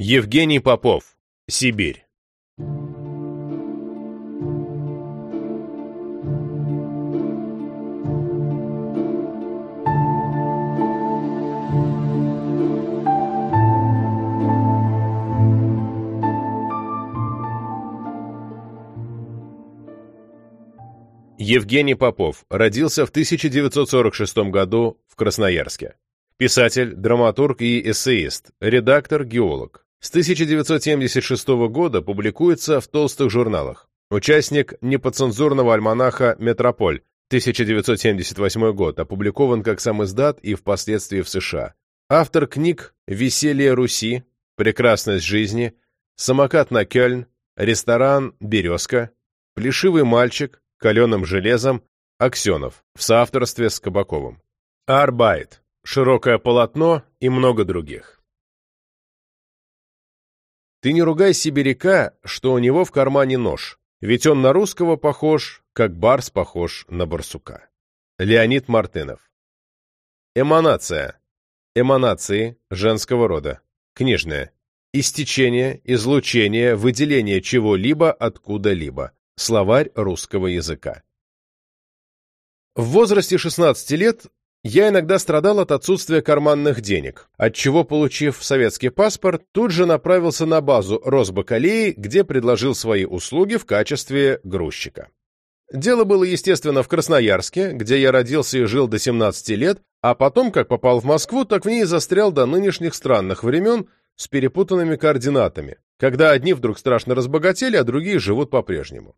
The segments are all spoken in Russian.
Евгений Попов. Сибирь. Евгений Попов родился в 1946 году в Красноярске. Писатель, драматург и эссеист, редактор, геолог. С 1976 года публикуется в толстых журналах. Участник неподцензурного альманаха «Метрополь», 1978 год, опубликован как сам издат и впоследствии в США. Автор книг «Веселье Руси», «Прекрасность жизни», «Самокат на Кёльн», «Ресторан Березка», «Плешивый мальчик», «Каленым железом», «Аксенов» в соавторстве с Кабаковым. «Арбайт», «Широкое полотно» и много других. Ты не ругай сибиряка, что у него в кармане нож, ведь он на русского похож, как барс похож на барсука. Леонид Мартынов. Эманация. Эманации женского рода. Книжная. Истечение, излучение, выделение чего-либо откуда-либо. Словарь русского языка. В возрасте 16 лет я иногда страдал от отсутствия карманных денег, отчего, получив советский паспорт, тут же направился на базу Росбакалеи, где предложил свои услуги в качестве грузчика. Дело было, естественно, в Красноярске, где я родился и жил до 17 лет, а потом, как попал в Москву, так в ней застрял до нынешних странных времен с перепутанными координатами, когда одни вдруг страшно разбогатели, а другие живут по-прежнему.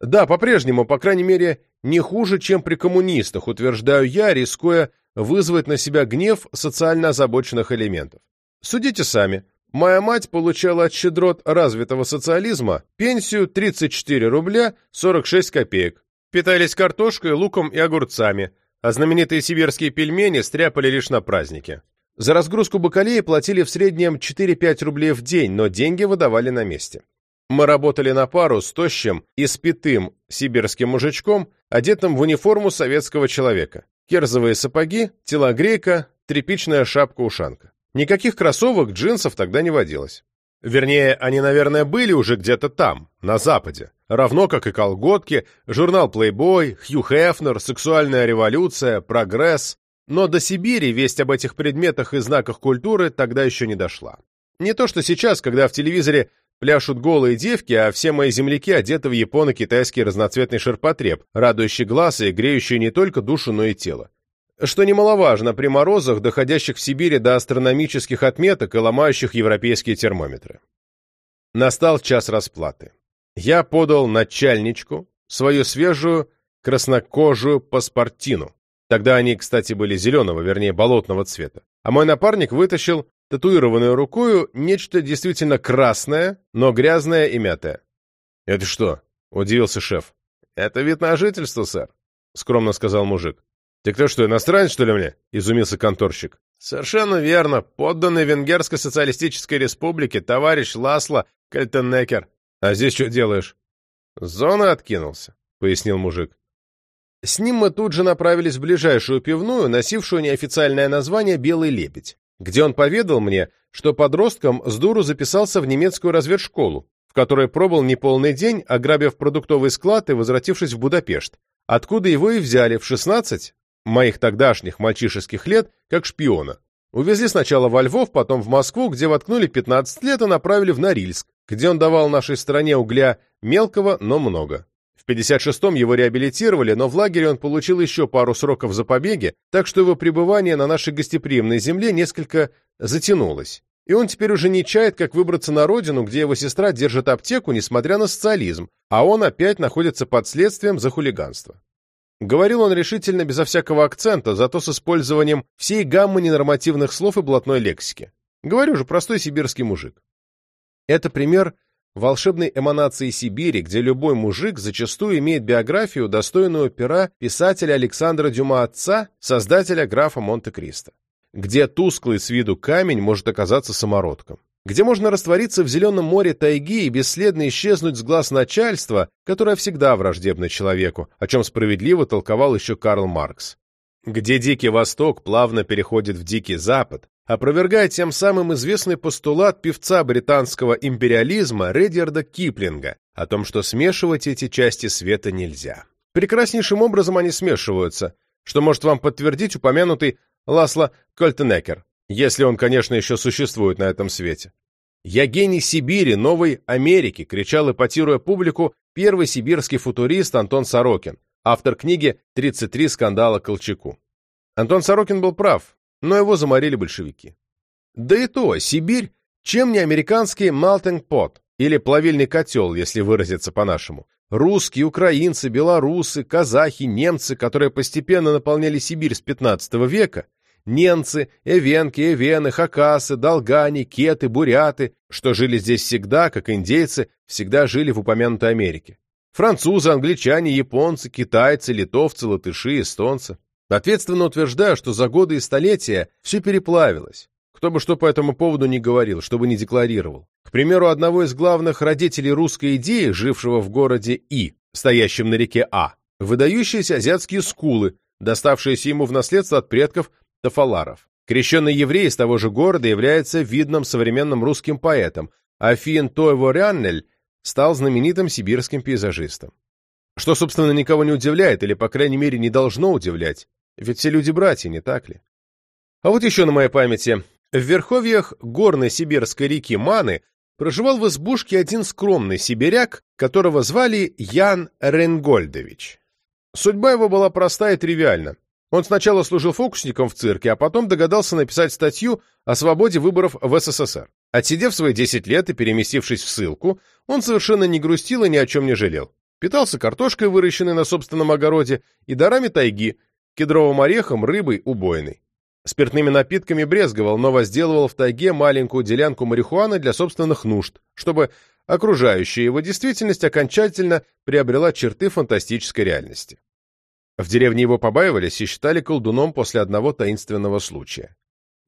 Да, по-прежнему, по крайней мере, не хуже, чем при коммунистах, утверждаю я, рискуя вызвать на себя гнев социально озабоченных элементов. Судите сами. Моя мать получала от щедрот развитого социализма пенсию 34 рубля 46 копеек. Питались картошкой, луком и огурцами, а знаменитые сибирские пельмени стряпали лишь на празднике. За разгрузку бакалеи платили в среднем 4-5 рублей в день, но деньги выдавали на месте. Мы работали на пару с тощим и спитым сибирским мужичком, одетым в униформу советского человека. Керзовые сапоги, телогрейка, тряпичная шапка-ушанка. Никаких кроссовок, джинсов тогда не водилось. Вернее, они, наверное, были уже где-то там, на Западе. Равно как и колготки, журнал Playboy, Хью Хефнер, сексуальная революция, прогресс. Но до Сибири весть об этих предметах и знаках культуры тогда еще не дошла. Не то что сейчас, когда в телевизоре Пляшут голые девки, а все мои земляки одеты в японо-китайский разноцветный ширпотреб, радующий глаз и греющий не только душу, но и тело. Что немаловажно при морозах, доходящих в Сибири до астрономических отметок и ломающих европейские термометры. Настал час расплаты. Я подал начальничку свою свежую краснокожую паспортину. Тогда они, кстати, были зеленого, вернее, болотного цвета. А мой напарник вытащил татуированную рукою нечто действительно красное, но грязное и мятое. «Это что?» — удивился шеф. «Это вид на жительство, сэр», — скромно сказал мужик. «Ты кто что, иностранец, что ли мне?» — изумился конторщик. «Совершенно верно. Подданный Венгерской социалистической республике товарищ Ласло Кальтеннекер. А здесь что делаешь?» «Зона откинулся», — пояснил мужик. С ним мы тут же направились в ближайшую пивную, носившую неофициальное название «Белый лебедь» где он поведал мне, что подростком с дуру записался в немецкую разведшколу, в которой пробыл неполный день, ограбив продуктовый склад и возвратившись в Будапешт, откуда его и взяли в 16 моих тогдашних мальчишеских лет как шпиона. Увезли сначала во Львов, потом в Москву, где воткнули 15 лет и направили в Норильск, где он давал нашей стране угля мелкого, но много. 56-м его реабилитировали, но в лагере он получил еще пару сроков за побеги, так что его пребывание на нашей гостеприимной земле несколько затянулось. И он теперь уже не чает, как выбраться на родину, где его сестра держит аптеку, несмотря на социализм, а он опять находится под следствием за хулиганство. Говорил он решительно безо всякого акцента, зато с использованием всей гаммы ненормативных слов и блатной лексики. Говорю же, простой сибирский мужик. Это пример волшебной эманации Сибири, где любой мужик зачастую имеет биографию, достойную пера писателя Александра Дюма отца, создателя графа Монте-Кристо. Где тусклый с виду камень может оказаться самородком. Где можно раствориться в зеленом море тайги и бесследно исчезнуть с глаз начальства, которое всегда враждебно человеку, о чем справедливо толковал еще Карл Маркс. Где Дикий Восток плавно переходит в Дикий Запад, опровергая тем самым известный постулат певца британского империализма Редьярда Киплинга о том, что смешивать эти части света нельзя. Прекраснейшим образом они смешиваются, что может вам подтвердить упомянутый Ласло Кольтенекер, если он, конечно, еще существует на этом свете. «Я гений Сибири, новой Америки!» кричал, эпатируя публику, первый сибирский футурист Антон Сорокин, автор книги «33 скандала Колчаку». Антон Сорокин был прав, но его заморили большевики. Да и то, Сибирь, чем не американский melting pot, или плавильный котел, если выразиться по-нашему. Русские, украинцы, белорусы, казахи, немцы, которые постепенно наполняли Сибирь с 15 века, Ненцы, эвенки, эвены, хакасы, долгани, кеты, буряты, что жили здесь всегда, как индейцы, всегда жили в упомянутой Америке. Французы, англичане, японцы, китайцы, литовцы, латыши, эстонцы. Ответственно утверждаю, что за годы и столетия все переплавилось. Кто бы что по этому поводу ни говорил, что бы ни декларировал. К примеру, одного из главных родителей русской идеи, жившего в городе И, стоящем на реке А, выдающиеся азиатские скулы, доставшиеся ему в наследство от предков Тафаларов. Крещенный еврей из того же города является видным современным русским поэтом, а Фин Тойво стал знаменитым сибирским пейзажистом. Что, собственно, никого не удивляет, или, по крайней мере, не должно удивлять, ведь все люди братья, не так ли? А вот еще на моей памяти. В верховьях горной сибирской реки Маны проживал в избушке один скромный сибиряк, которого звали Ян Ренгольдович. Судьба его была проста и тривиальна. Он сначала служил фокусником в цирке, а потом догадался написать статью о свободе выборов в СССР. Отсидев свои 10 лет и переместившись в ссылку, он совершенно не грустил и ни о чем не жалел. Питался картошкой, выращенной на собственном огороде, и дарами тайги, кедровым орехом, рыбой, убойной. Спиртными напитками брезговал, но возделывал в тайге маленькую делянку марихуаны для собственных нужд, чтобы окружающая его действительность окончательно приобрела черты фантастической реальности. В деревне его побаивались и считали колдуном после одного таинственного случая.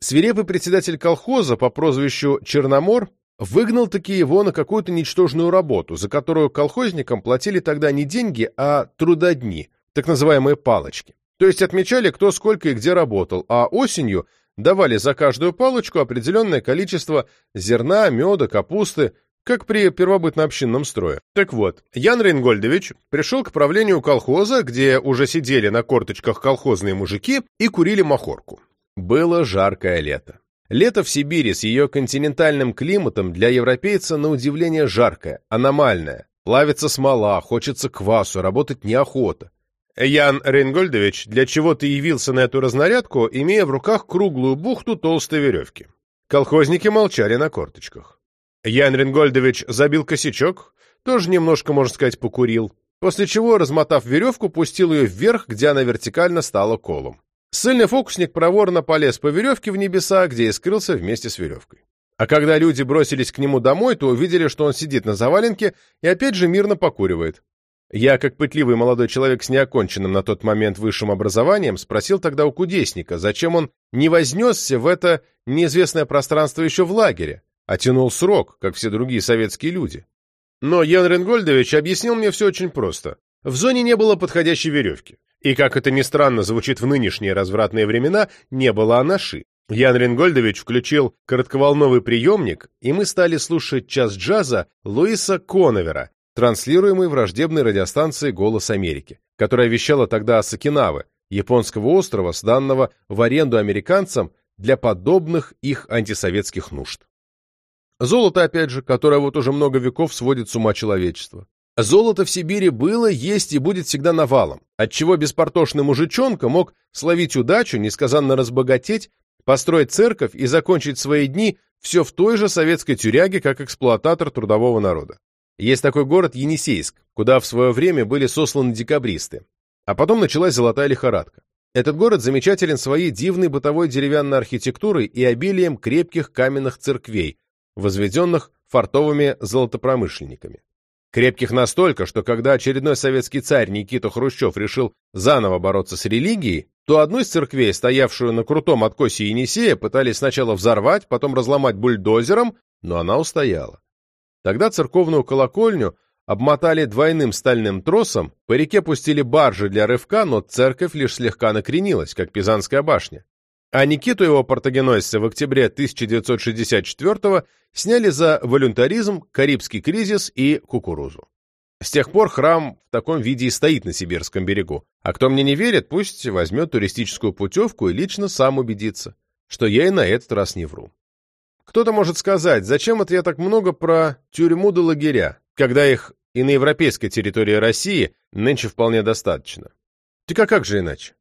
Свирепый председатель колхоза по прозвищу Черномор выгнал таки его на какую-то ничтожную работу, за которую колхозникам платили тогда не деньги, а трудодни, так называемые палочки. То есть отмечали, кто сколько и где работал, а осенью давали за каждую палочку определенное количество зерна, меда, капусты, как при первобытно-общинном строе. Так вот, Ян Рейнгольдович пришел к правлению колхоза, где уже сидели на корточках колхозные мужики и курили махорку. Было жаркое лето. Лето в Сибири с ее континентальным климатом для европейца на удивление жаркое, аномальное. Плавится смола, хочется квасу, работать неохота. Ян Рейнгольдович для чего ты явился на эту разнарядку, имея в руках круглую бухту толстой веревки. Колхозники молчали на корточках. Ян Рингольдович забил косячок, тоже немножко, можно сказать, покурил, после чего, размотав веревку, пустил ее вверх, где она вертикально стала колом. Сильный фокусник проворно полез по веревке в небеса, где и скрылся вместе с веревкой. А когда люди бросились к нему домой, то увидели, что он сидит на заваленке и опять же мирно покуривает. Я, как пытливый молодой человек с неоконченным на тот момент высшим образованием, спросил тогда у кудесника, зачем он не вознесся в это неизвестное пространство еще в лагере, а тянул срок, как все другие советские люди. Но Ян Ренгольдович объяснил мне все очень просто. В зоне не было подходящей веревки. И, как это ни странно звучит в нынешние развратные времена, не было анаши. Ян Ренгольдович включил коротковолновый приемник, и мы стали слушать час джаза Луиса Коновера, транслируемый враждебной радиостанцией «Голос Америки», которая вещала тогда о Сакинаве, японского острова, сданного в аренду американцам для подобных их антисоветских нужд. Золото, опять же, которое вот уже много веков сводит с ума человечество. Золото в Сибири было, есть и будет всегда навалом, отчего беспортошный мужичонка мог словить удачу, несказанно разбогатеть, построить церковь и закончить свои дни все в той же советской тюряге, как эксплуататор трудового народа. Есть такой город Енисейск, куда в свое время были сосланы декабристы. А потом началась золотая лихорадка. Этот город замечателен своей дивной бытовой деревянной архитектурой и обилием крепких каменных церквей, возведенных фартовыми золотопромышленниками. Крепких настолько, что когда очередной советский царь Никита Хрущев решил заново бороться с религией, то одну из церквей, стоявшую на крутом откосе Енисея, пытались сначала взорвать, потом разломать бульдозером, но она устояла. Тогда церковную колокольню обмотали двойным стальным тросом, по реке пустили баржи для рывка, но церковь лишь слегка накренилась, как Пизанская башня. а Никиту его портогеносца в октябре 1964 сняли за волюнтаризм, Карибский кризис и кукурузу. С тех пор храм в таком виде и стоит на Сибирском берегу. А кто мне не верит, пусть возьмет туристическую путевку и лично сам убедится, что я и на этот раз не вру. Кто-то может сказать, зачем это я так много про тюрьму да лагеря, когда их и на европейской территории России нынче вполне достаточно. Так а как же иначе?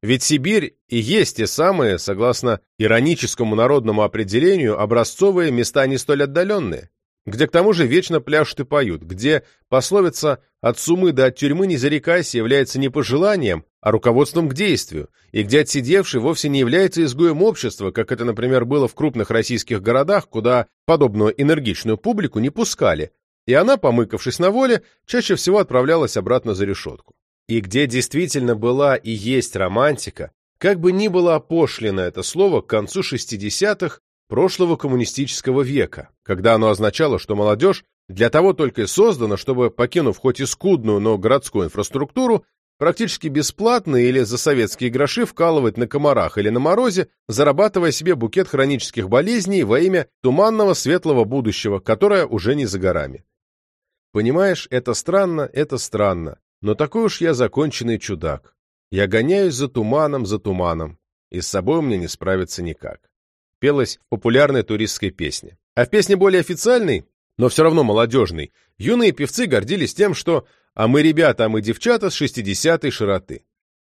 Ведь Сибирь и есть те самые, согласно ироническому народному определению, образцовые места не столь отдаленные, где к тому же вечно пляшут и поют, где пословица «от сумы до от тюрьмы не зарекайся» является не пожеланием, а руководством к действию, и где отсидевший вовсе не является изгоем общества, как это, например, было в крупных российских городах, куда подобную энергичную публику не пускали, и она, помыкавшись на воле, чаще всего отправлялась обратно за решетку. И где действительно была и есть романтика, как бы ни было опошлено это слово к концу 60-х прошлого коммунистического века, когда оно означало, что молодежь для того только и создана, чтобы, покинув хоть и скудную, но городскую инфраструктуру, практически бесплатно или за советские гроши вкалывать на комарах или на морозе, зарабатывая себе букет хронических болезней во имя туманного светлого будущего, которое уже не за горами. Понимаешь, это странно, это странно. Но такой уж я законченный чудак. Я гоняюсь за туманом, за туманом, и с собой мне не справиться никак. Пелось в популярной туристской песне. А в песне более официальной, но все равно молодежной, юные певцы гордились тем, что «а мы ребята, а мы девчата с 60-й широты»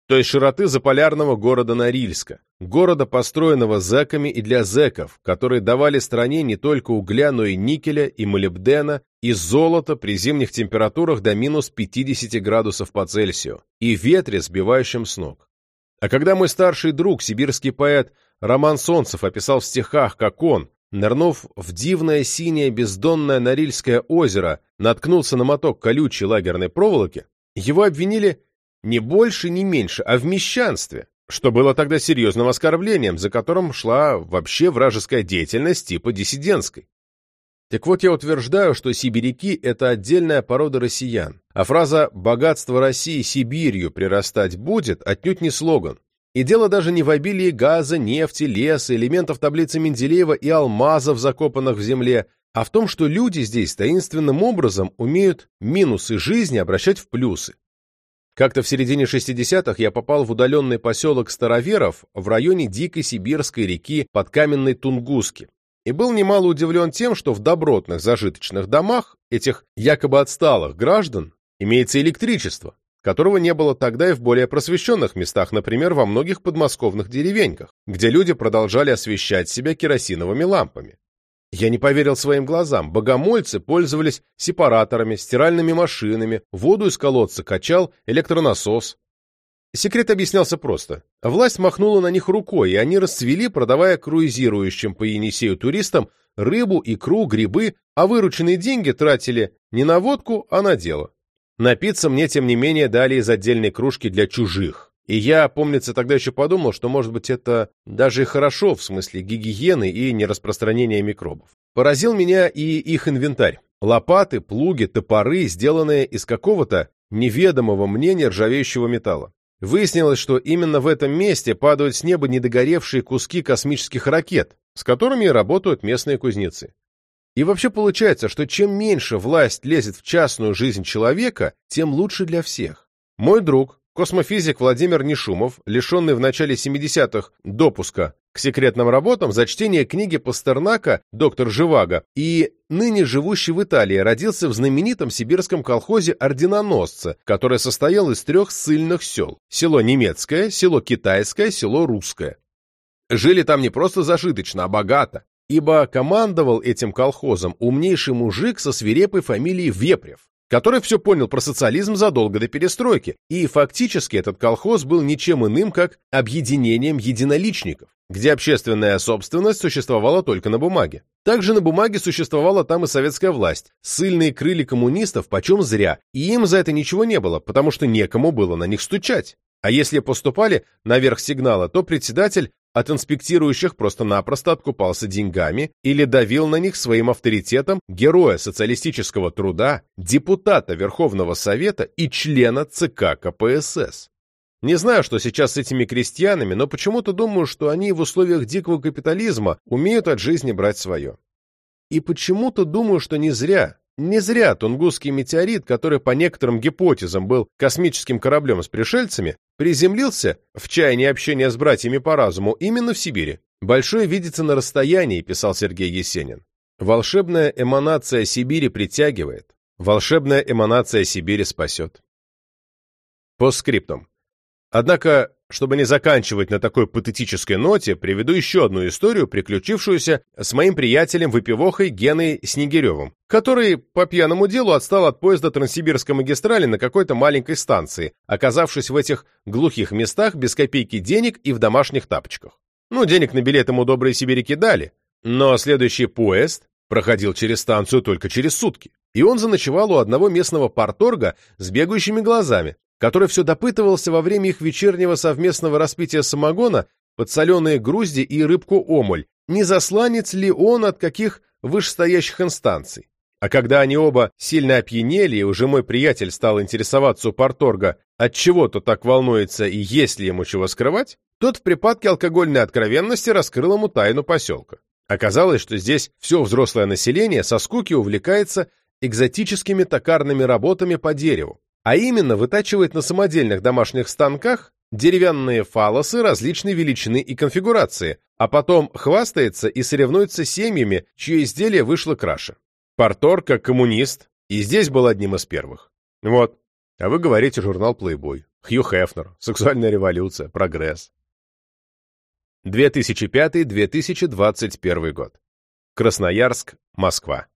то есть широты заполярного города Норильска, города, построенного зэками и для зэков, которые давали стране не только угля, но и никеля, и молибдена, и золота при зимних температурах до минус 50 градусов по Цельсию, и ветре, сбивающем с ног. А когда мой старший друг, сибирский поэт Роман Солнцев описал в стихах, как он, нырнув в дивное синее бездонное Норильское озеро, наткнулся на моток колючей лагерной проволоки, его обвинили не больше, не меньше, а в мещанстве, что было тогда серьезным оскорблением, за которым шла вообще вражеская деятельность типа диссидентской. Так вот, я утверждаю, что сибиряки – это отдельная порода россиян, а фраза «богатство России Сибирью прирастать будет» отнюдь не слоган. И дело даже не в обилии газа, нефти, леса, элементов таблицы Менделеева и алмазов, закопанных в земле, а в том, что люди здесь таинственным образом умеют минусы жизни обращать в плюсы. Как-то в середине 60-х я попал в удаленный поселок Староверов в районе Дикой Сибирской реки под Каменной Тунгуски и был немало удивлен тем, что в добротных зажиточных домах этих якобы отсталых граждан имеется электричество, которого не было тогда и в более просвещенных местах, например, во многих подмосковных деревеньках, где люди продолжали освещать себя керосиновыми лампами. Я не поверил своим глазам. Богомольцы пользовались сепараторами, стиральными машинами, воду из колодца качал электронасос. Секрет объяснялся просто. Власть махнула на них рукой, и они расцвели, продавая круизирующим по Енисею туристам рыбу, икру, грибы, а вырученные деньги тратили не на водку, а на дело. Напиться мне, тем не менее, дали из отдельной кружки для чужих. И я, помнится, тогда еще подумал, что, может быть, это даже и хорошо в смысле гигиены и нераспространения микробов. Поразил меня и их инвентарь. Лопаты, плуги, топоры, сделанные из какого-то неведомого мне нержавеющего металла. Выяснилось, что именно в этом месте падают с неба недогоревшие куски космических ракет, с которыми работают местные кузнецы. И вообще получается, что чем меньше власть лезет в частную жизнь человека, тем лучше для всех. Мой друг, Космофизик Владимир Нешумов, лишенный в начале 70-х допуска к секретным работам за чтение книги Пастернака «Доктор Живаго» и ныне живущий в Италии, родился в знаменитом сибирском колхозе «Орденоносца», который состоял из трех ссыльных сел – село Немецкое, село Китайское, село Русское. Жили там не просто зажиточно, а богато, ибо командовал этим колхозом умнейший мужик со свирепой фамилией Вепрев который все понял про социализм задолго до перестройки, и фактически этот колхоз был ничем иным, как объединением единоличников, где общественная собственность существовала только на бумаге. Также на бумаге существовала там и советская власть. Сыльные крыли коммунистов почем зря, и им за это ничего не было, потому что некому было на них стучать. А если поступали наверх сигнала, то председатель от инспектирующих просто-напросто откупался деньгами или давил на них своим авторитетом героя социалистического труда, депутата Верховного Совета и члена ЦК КПСС. Не знаю, что сейчас с этими крестьянами, но почему-то думаю, что они в условиях дикого капитализма умеют от жизни брать свое. И почему-то думаю, что не зря, не зря Тунгусский метеорит, который по некоторым гипотезам был космическим кораблем с пришельцами, приземлился, в чаянии общения с братьями по разуму, именно в Сибири. «Большое видится на расстоянии», — писал Сергей Есенин. «Волшебная эманация Сибири притягивает. Волшебная эманация Сибири спасет». Постскриптум. Однако, чтобы не заканчивать на такой патетической ноте, приведу еще одну историю, приключившуюся с моим приятелем-выпивохой Геной Снегиревым, который по пьяному делу отстал от поезда Транссибирской магистрали на какой-то маленькой станции, оказавшись в этих глухих местах без копейки денег и в домашних тапочках. Ну, денег на билет ему добрые сибиряки дали, но следующий поезд проходил через станцию только через сутки, и он заночевал у одного местного порторга с бегающими глазами, который все допытывался во время их вечернего совместного распития самогона под соленые грузди и рыбку-омуль, не засланец ли он от каких вышестоящих инстанций. А когда они оба сильно опьянели, и уже мой приятель стал интересоваться у порторга, от чего то так волнуется и есть ли ему чего скрывать, тот в припадке алкогольной откровенности раскрыл ему тайну поселка. Оказалось, что здесь все взрослое население со скуки увлекается экзотическими токарными работами по дереву, а именно вытачивает на самодельных домашних станках деревянные фалосы различной величины и конфигурации, а потом хвастается и соревнуется с семьями, чье изделие вышло краше. Портор, как коммунист, и здесь был одним из первых. Вот. А вы говорите журнал Playboy. Хью Хефнер. Сексуальная революция. Прогресс. 2005-2021 год. Красноярск, Москва.